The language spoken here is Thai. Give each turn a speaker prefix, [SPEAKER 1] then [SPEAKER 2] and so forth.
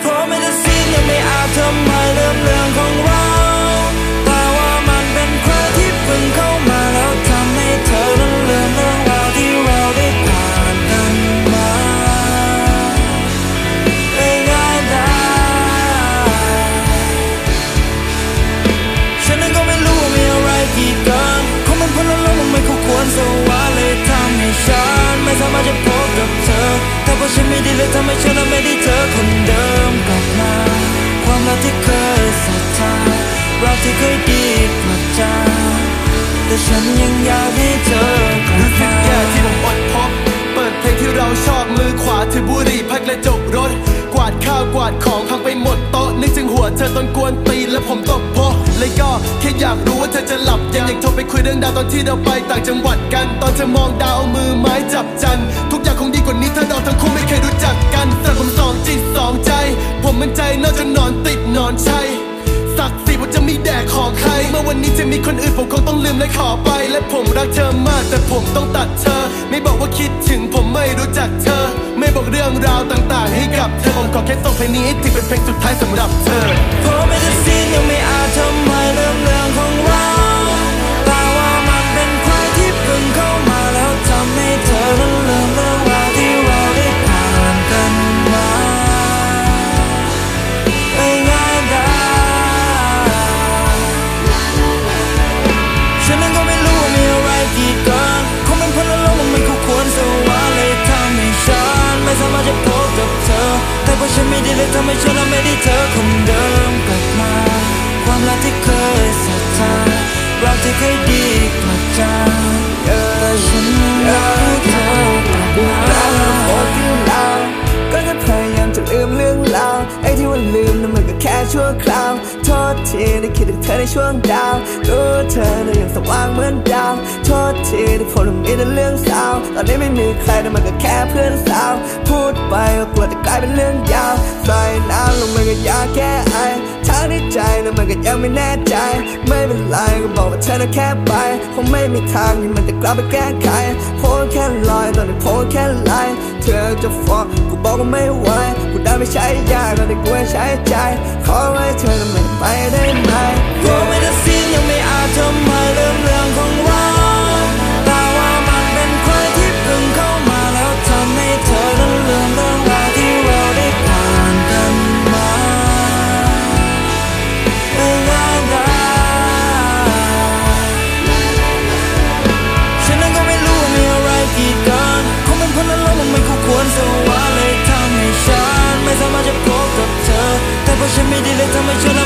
[SPEAKER 1] เพราะไม่ได้สิ้นยังไม่อาจทำให้ลืมเรื่องของเรา แต่ว่ามันเป็นใครที่เพิ่งเข้ามาแล้วทำให้เธอนั้นลืมเรื่องราวที่เราได้ผ่านกันมาได้ง่ายดายฉันนั้นก็ไม่รู้ว่ามีอะไรกี่กันคงเป็นเพราะเราเราไม่คู่ควรสวาเลยทำให้ฉันไม่สามารถจะพบกับเธอ แต่เพราะฉันไม่ดีเลยทำให้ฉันนั้นไม่ได้เจอคนเดิมกลับมา ความรักที่เคยศรัทธารักที่เคยดีกว่าจาแต่ฉันยังอยากให้เธอกลับ
[SPEAKER 2] รู้สึกแย่ที่ผมอดพบ เปิดเพลงที่เราชอบมือขวาถือบุหรี่พัดกระจกรถ กวาดข้าวกวาดของพังไปหมดโต๊ะนึกถึงหัวเธอตอนกวนตีนแล้วผมตบโพเลยก็แค่อยากรู้ว่าเธอจะหลับยังอยากโทรไปคุยเรื่องดาวตอนที่เราไปต่างจังหวัดกัน ตอนเธอมองดาวเอามือไม้จับจัน ทุกอย่างคงดีกว่านี้ถ้าเราทั้งคู่ไม่เคยรู้จักกันแต่ผมสองจิตสองใจ ผมมันใจน ใช่ศักดิ์ศรีว่าจะมีแดกของใคร เมื่อวันนี้จะมีคนอื่นผมคงต้องลืมและขอไป และผมรักเธอมากแต่ผมต้องตัดเธอ ไม่บอกว่าคิดถึงผมไม่รู้จักเธอ ไม่บอกเรื่องราวต่างๆ ให้กับเธอผมขอแค่ส่งเพลงนี้ให้ถึงเป็นเพลงสุดท้ายสำหรับเธอ
[SPEAKER 1] ลืมนั้นมันก็แค่
[SPEAKER 3] ชั่วคราว โทษทีได้คิดถึงเธอในช่วงดาวรู้เธอนั้นยังสว่างเหมือนดาว โทษทีที่ผมทำมีแต่เรื่องเศร้าตอนนี้ไม่มีใครแต่มันก็แค่เพื่อนสาว พูดไปก็กลัวจะกลายเป็นเรื่องยาวใส่น้ำลงไปก็ยากแค่ไอทั้งในใจนั้นมันก็ยังไม่แน่ใจ ไม่เป็นไรก็บอกว่าเธอนั้นแค่ไปคงไม่มีทางที่มันจะกลับไปแก้ไขโพสแค่ลอยตอนนี้โพสแค่ไลเธอจะฟ้องกูบอกว่าไม่ไหว ไม่ใช้ยาก็ได้กลัวใช้ใจ ขอให้เธอนั้นไม่ไปได้ไหม
[SPEAKER 1] กลัวไม่ได้สิ้นยังไม่อาจทำ แต่เพ